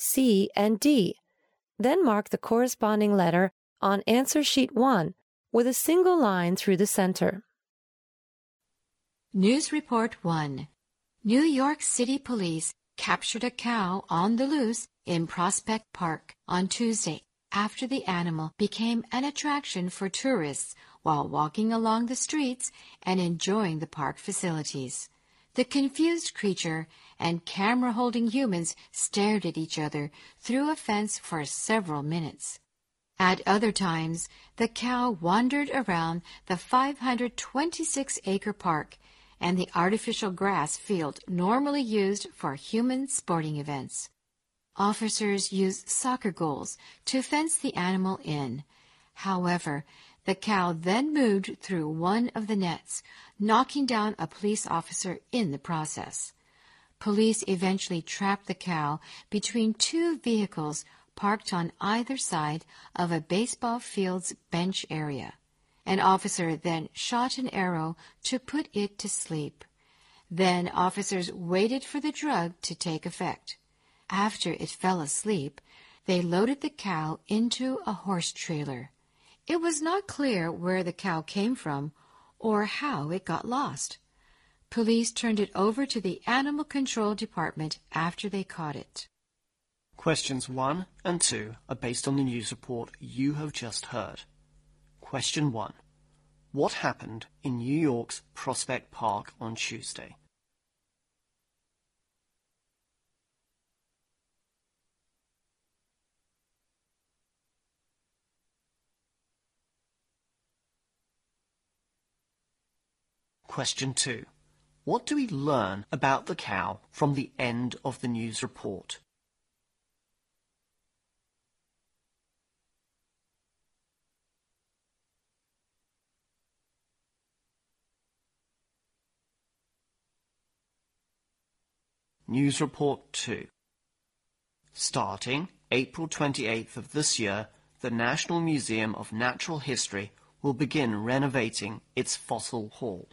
C, and D. Then mark the corresponding letter on answer sheet 1 with a single line through the center. News Report 1 New York City Police captured a cow on the loose in Prospect Park on Tuesday after the animal became an attraction for tourists while walking along the streets and enjoying the park facilities. The confused creature and camera holding humans stared at each other through a fence for several minutes. At other times, the cow wandered around the 526 acre park and the artificial grass field normally used for human sporting events. Officers used soccer goals to fence the animal in. However, the cow then moved through one of the nets, knocking down a police officer in the process. Police eventually trapped the cow between two vehicles parked on either side of a baseball field's bench area. An officer then shot an arrow to put it to sleep. Then officers waited for the drug to take effect. After it fell asleep, they loaded the cow into a horse trailer. It was not clear where the cow came from or how it got lost. Police turned it over to the Animal Control Department after they caught it. Questions 1 and 2 are based on the news report you have just heard. Question 1. What happened in New York's Prospect Park on Tuesday? Question 2. What do we learn about the cow from the end of the news report? News Report 2 Starting April 28th of this year, the National Museum of Natural History will begin renovating its fossil hall.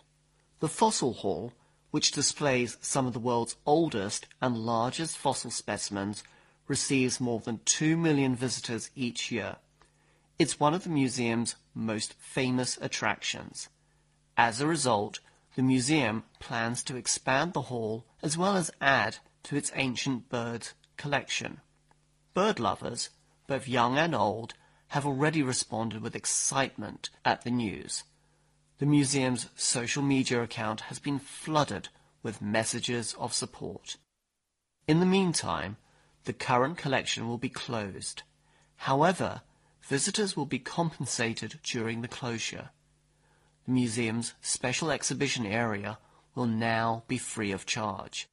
The Fossil Hall, which displays some of the world's oldest and largest fossil specimens, receives more than 2 million visitors each year. It's one of the museum's most famous attractions. As a result, the museum plans to expand the hall as well as add to its ancient bird collection. Bird lovers, both young and old, have already responded with excitement at the news. The museum's social media account has been flooded with messages of support. In the meantime, the current collection will be closed. However, visitors will be compensated during the closure. The museum's special exhibition area will now be free of charge.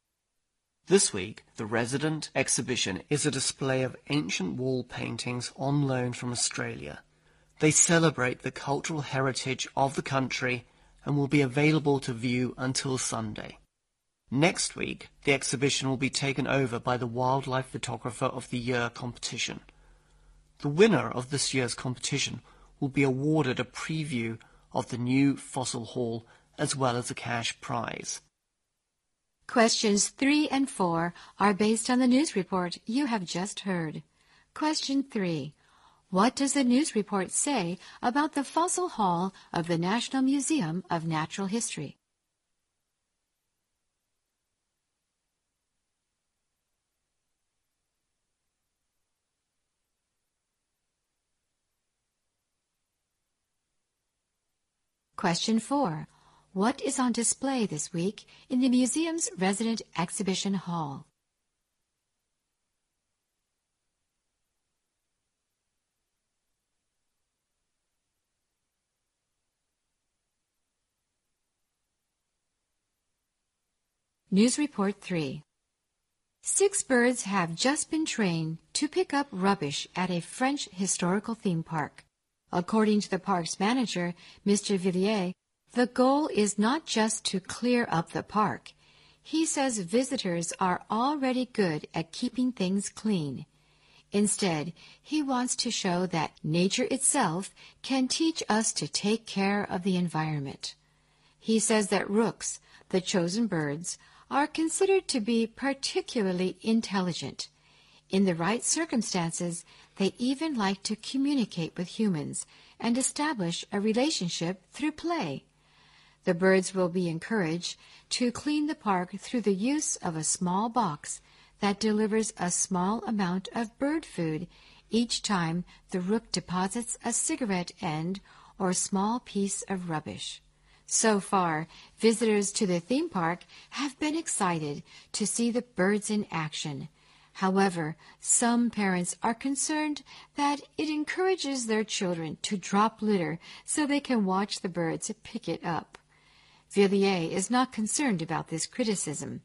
This week, the resident exhibition is a display of ancient wall paintings on loan from Australia. They celebrate the cultural heritage of the country and will be available to view until Sunday. Next week, the exhibition will be taken over by the Wildlife Photographer of the Year competition. The winner of this year's competition will be awarded a preview of the new fossil hall as well as a cash prize. Questions 3 and 4 are based on the news report you have just heard. Question 3. What does the news report say about the fossil hall of the National Museum of Natural History? Question 4. What is on display this week in the museum's resident exhibition hall? News Report 3 Six birds have just been trained to pick up rubbish at a French historical theme park. According to the park's manager, Mr. Villiers, the goal is not just to clear up the park. He says visitors are already good at keeping things clean. Instead, he wants to show that nature itself can teach us to take care of the environment. He says that rooks, the chosen birds, are considered to be particularly intelligent. In the right circumstances, they even like to communicate with humans and establish a relationship through play. The birds will be encouraged to clean the park through the use of a small box that delivers a small amount of bird food each time the rook deposits a cigarette end or small piece of rubbish. So far, visitors to the theme park have been excited to see the birds in action. However, some parents are concerned that it encourages their children to drop litter so they can watch the birds pick it up. Villiers is not concerned about this criticism.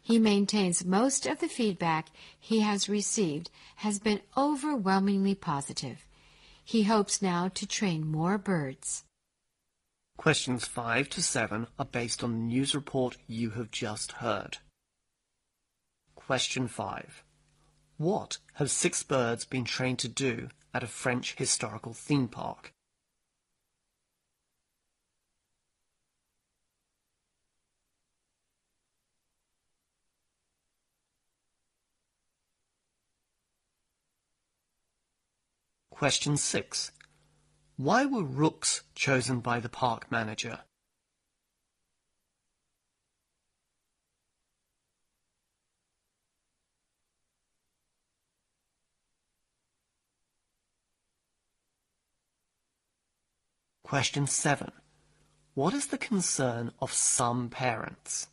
He maintains most of the feedback he has received has been overwhelmingly positive. He hopes now to train more birds. Questions 5 to 7 are based on the news report you have just heard. Question 5. What have six birds been trained to do at a French historical theme park? Question 6. Why were rooks chosen by the park manager? Question 7. What is the concern of some parents?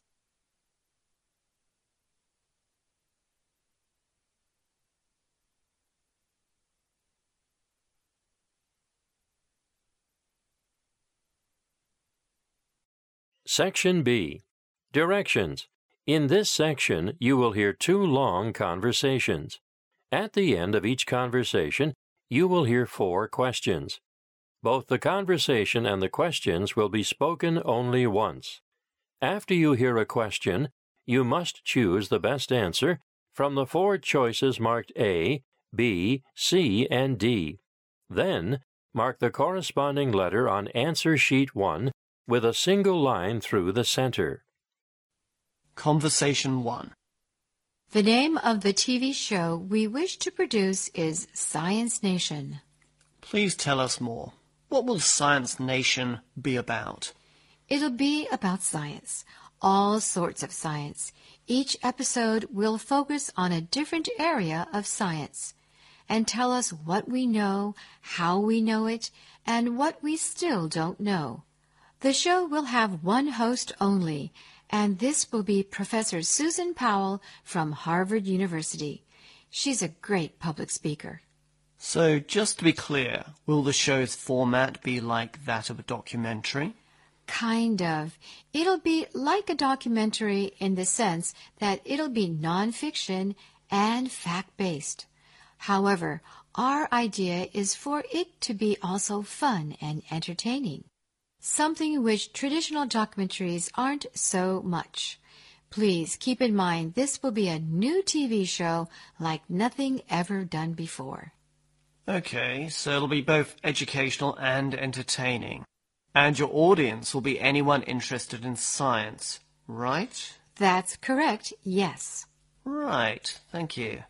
Section B Directions. In this section, you will hear two long conversations. At the end of each conversation, you will hear four questions. Both the conversation and the questions will be spoken only once. After you hear a question, you must choose the best answer from the four choices marked A, B, C, and D. Then, mark the corresponding letter on answer sheet 1 with a single line through the center. Conversation 1. The name of the TV show we wish to produce is Science Nation. Please tell us more. What will Science Nation be about? It'll be about science, all sorts of science. Each episode will focus on a different area of science and tell us what we know, how we know it, and what we still don't know. The show will have one host only, and this will be Professor Susan Powell from Harvard University. She's a great public speaker. So, just to be clear, will the show's format be like that of a documentary? Kind of. It'll be like a documentary in the sense that it'll be nonfiction and fact based. However, our idea is for it to be also fun and entertaining something which traditional documentaries aren't so much. Please keep in mind this will be a new TV show like nothing ever done before. Okay, so it'll be both educational and entertaining. And your audience will be anyone interested in science, right? That's correct, yes. Right, thank you.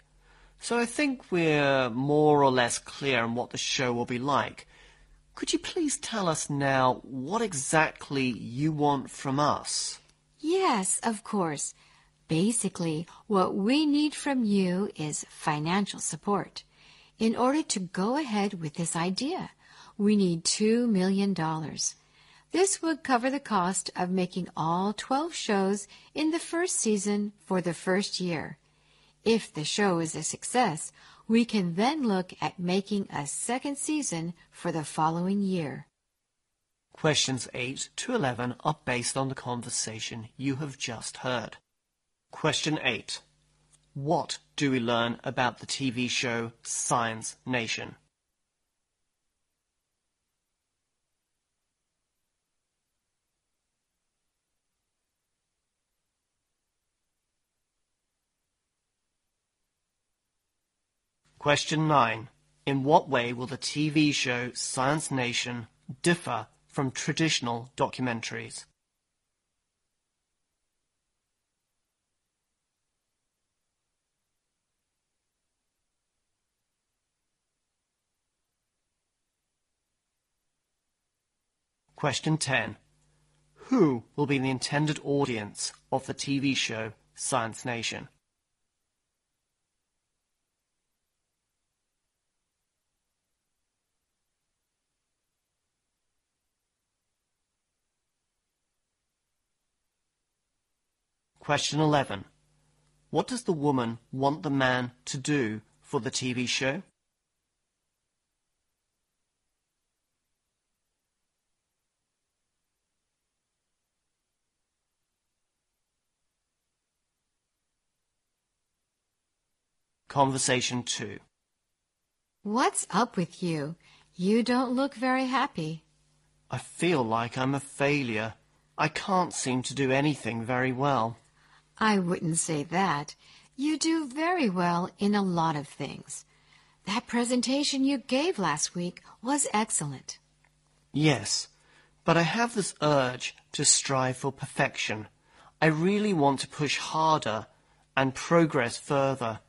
So I think we're more or less clear on what the show will be like. Could you please tell us now what exactly you want from us? Yes, of course. Basically, what we need from you is financial support. In order to go ahead with this idea, we need $2 million. This would cover the cost of making all 12 shows in the first season for the first year. If the show is a success, we can then look at making a second season for the following year. Questions 8 to 11 are based on the conversation you have just heard. Question 8. What do we learn about the TV show Science Nation? Question 9. In what way will the TV show Science Nation differ from traditional documentaries? Question 10. Who will be the intended audience of the TV show Science Nation? Question 11. What does the woman want the man to do for the TV show? Conversation 2. What's up with you? You don't look very happy. I feel like I'm a failure. I can't seem to do anything very well. I wouldn't say that. You do very well in a lot of things. That presentation you gave last week was excellent. Yes, but I have this urge to strive for perfection. I really want to push harder and progress further.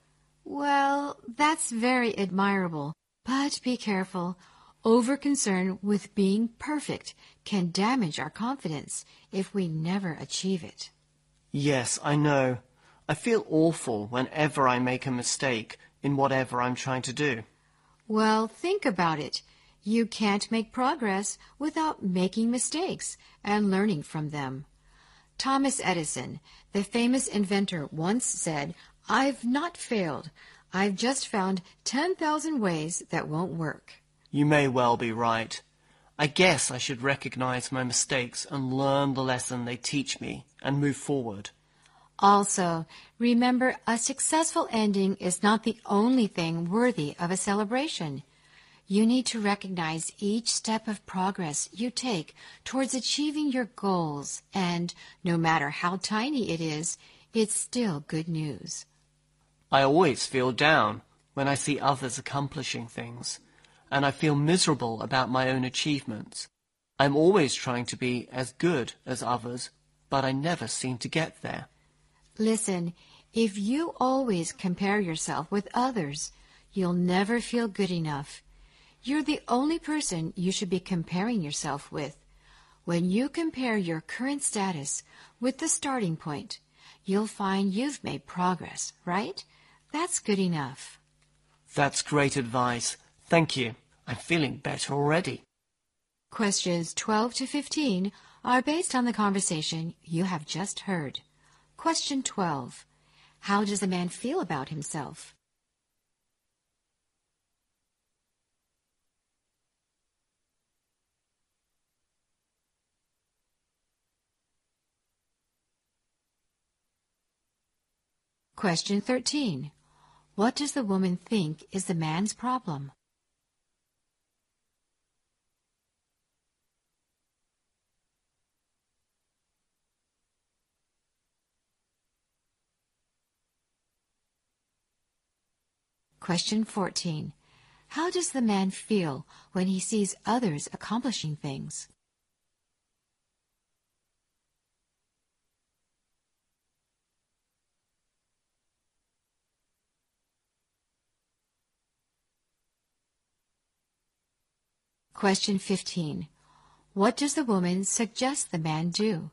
Well, that's very admirable. But be careful. Over-concern with being perfect can damage our confidence if we never achieve it. Yes, I know. I feel awful whenever I make a mistake in whatever I'm trying to do. Well, think about it. You can't make progress without making mistakes and learning from them. Thomas Edison, the famous inventor, once said, I've not failed. I've just found 10,000 ways that won't work. You may well be right. I guess I should recognize my mistakes and learn the lesson they teach me and move forward. Also, remember a successful ending is not the only thing worthy of a celebration. You need to recognize each step of progress you take towards achieving your goals, and no matter how tiny it is, it's still good news. I always feel down when I see others accomplishing things and I feel miserable about my own achievements. I'm always trying to be as good as others, but I never seem to get there. Listen, if you always compare yourself with others, you'll never feel good enough. You're the only person you should be comparing yourself with. When you compare your current status with the starting point, you'll find you've made progress, right? That's good enough. That's great advice. Thank you. I'm feeling better already. Questions 12 to 15 are based on the conversation you have just heard. Question 12. How does a man feel about himself? Question 13. What does the woman think is the man's problem? Question 14. How does the man feel when he sees others accomplishing things? Question 15. What does the woman suggest the man do?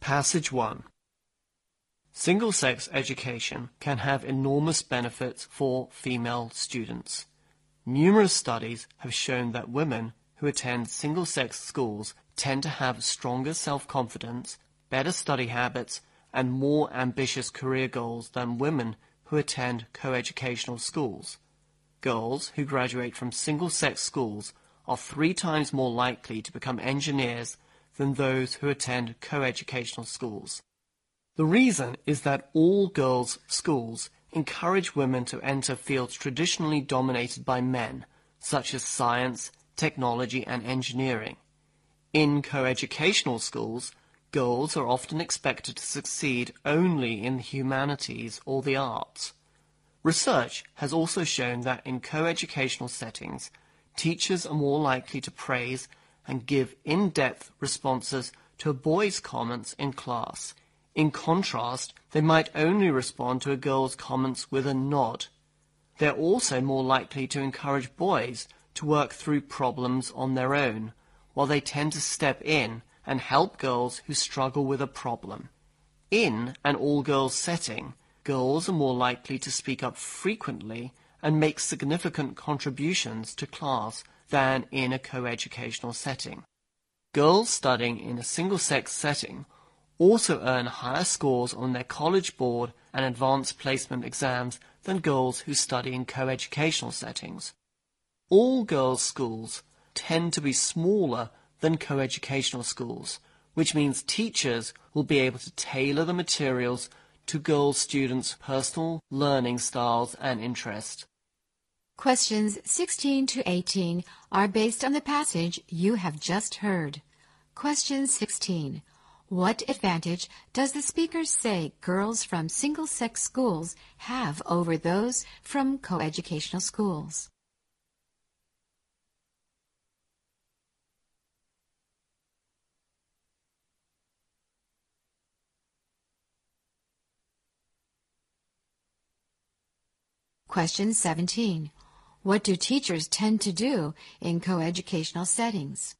Passage 1 Single-sex education can have enormous benefits for female students. Numerous studies have shown that women who attend single-sex schools tend to have stronger self-confidence, better study habits, and more ambitious career goals than women who attend coeducational schools. Girls who graduate from single-sex schools are three times more likely to become engineers than those who attend coeducational schools. The reason is that all girls' schools encourage women to enter fields traditionally dominated by men, such as science, technology, and engineering. In coeducational schools, girls are often expected to succeed only in the humanities or the arts. Research has also shown that in coeducational settings, teachers are more likely to praise and give in-depth responses to a boy's comments in class. In contrast, they might only respond to a girl's comments with a nod. They're also more likely to encourage boys to work through problems on their own, while they tend to step in and help girls who struggle with a problem. In an all-girls setting, girls are more likely to speak up frequently and make significant contributions to class than in a coeducational setting. Girls studying in a single-sex setting also earn higher scores on their college board and advanced placement exams than girls who study in coeducational settings. All girls' schools tend to be smaller than coeducational schools, which means teachers will be able to tailor the materials to girls' students' personal learning styles and interests. Questions 16 to 18 are based on the passage you have just heard. Question 16. What advantage does the speaker say girls from single-sex schools have over those from coeducational schools? Question 17. What do teachers tend to do in coeducational settings?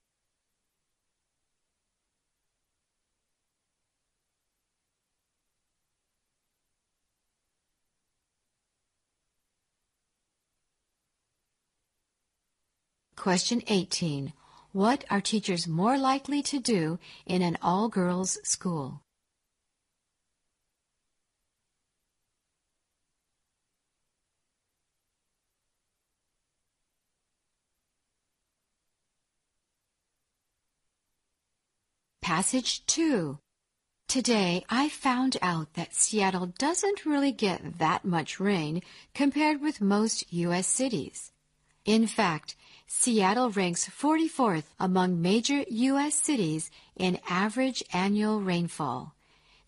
Question 18. What are teachers more likely to do in an all-girls school? Passage 2. Today I found out that Seattle doesn't really get that much rain compared with most U.S. cities. In fact, Seattle ranks 44th among major U.S. cities in average annual rainfall.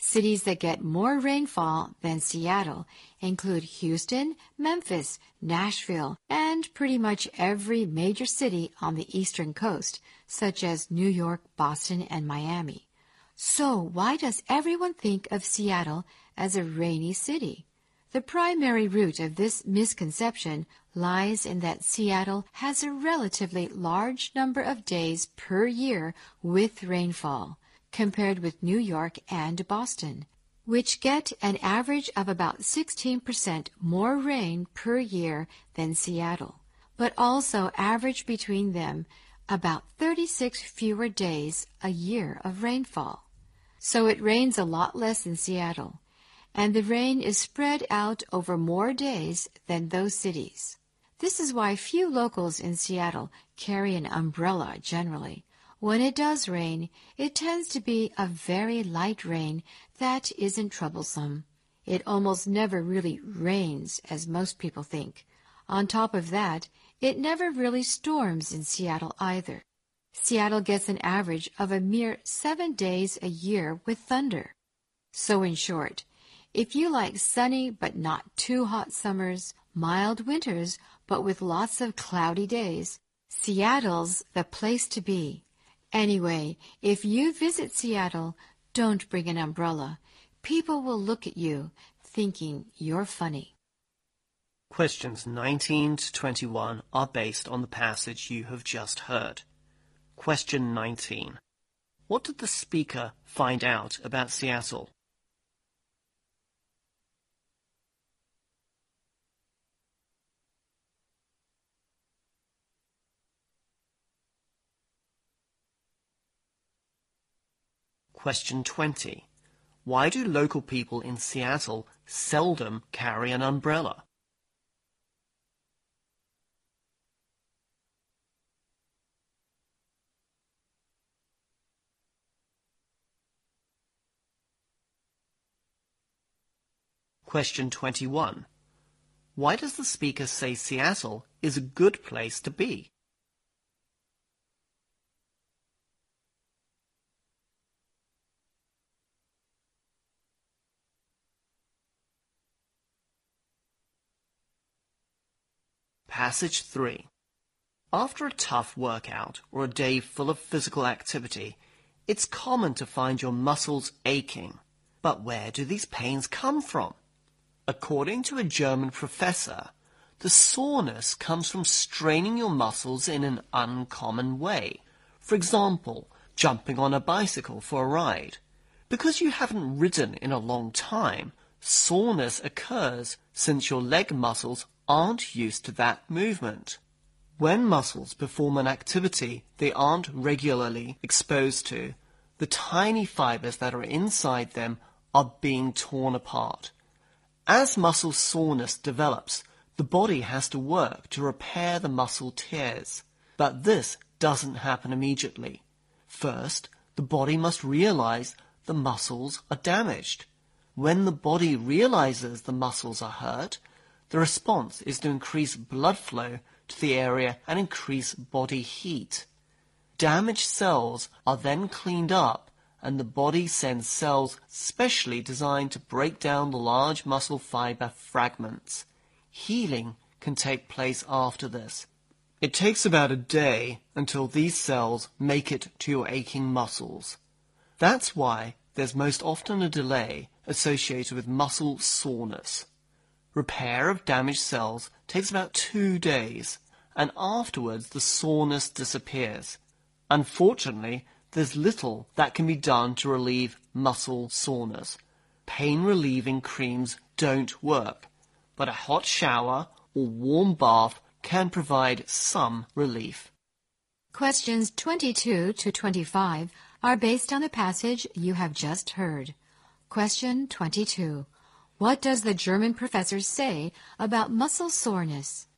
Cities that get more rainfall than Seattle include Houston, Memphis, Nashville, and pretty much every major city on the eastern coast, such as New York, Boston, and Miami. So why does everyone think of Seattle as a rainy city? The primary root of this misconception lies in that Seattle has a relatively large number of days per year with rainfall, compared with New York and Boston, which get an average of about 16% more rain per year than Seattle, but also average between them about 36 fewer days a year of rainfall. So it rains a lot less in Seattle and the rain is spread out over more days than those cities. This is why few locals in Seattle carry an umbrella generally. When it does rain, it tends to be a very light rain that isn't troublesome. It almost never really rains, as most people think. On top of that, it never really storms in Seattle either. Seattle gets an average of a mere seven days a year with thunder. So in short, if you like sunny but not too hot summers, mild winters but with lots of cloudy days, Seattle's the place to be. Anyway, if you visit Seattle, don't bring an umbrella. People will look at you thinking you're funny. Questions 19 to 21 are based on the passage you have just heard. Question 19. What did the speaker find out about Seattle? Question 20. Why do local people in Seattle seldom carry an umbrella? Question 21. Why does the speaker say Seattle is a good place to be? Passage 3. After a tough workout or a day full of physical activity, it's common to find your muscles aching. But where do these pains come from? According to a German professor, the soreness comes from straining your muscles in an uncommon way. For example, jumping on a bicycle for a ride. Because you haven't ridden in a long time, soreness occurs since your leg muscles aren't used to that movement. When muscles perform an activity they aren't regularly exposed to, the tiny fibers that are inside them are being torn apart. As muscle soreness develops, the body has to work to repair the muscle tears. But this doesn't happen immediately. First, the body must realize the muscles are damaged. When the body realizes the muscles are hurt, the response is to increase blood flow to the area and increase body heat. Damaged cells are then cleaned up and the body sends cells specially designed to break down the large muscle fiber fragments. Healing can take place after this. It takes about a day until these cells make it to your aching muscles. That's why there's most often a delay associated with muscle soreness. Repair of damaged cells takes about two days, and afterwards the soreness disappears. Unfortunately, there's little that can be done to relieve muscle soreness. Pain relieving creams don't work, but a hot shower or warm bath can provide some relief. Questions 22 to 25 are based on the passage you have just heard. Question 22. What does the German professor say about muscle soreness?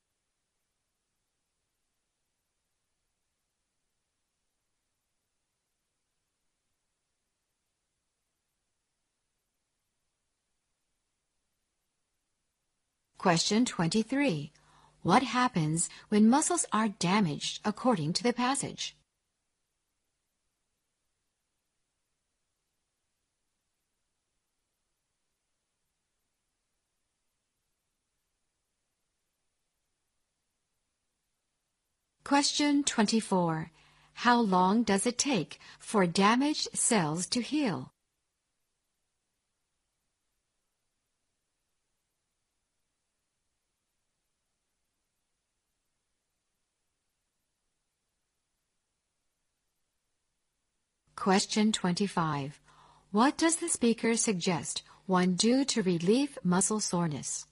Question 23. What happens when muscles are damaged according to the passage? Question 24. How long does it take for damaged cells to heal? Question 25. What does the speaker suggest one do to relieve muscle soreness?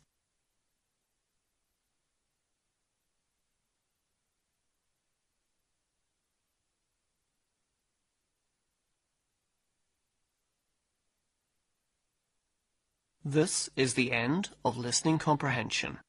This is the end of listening comprehension.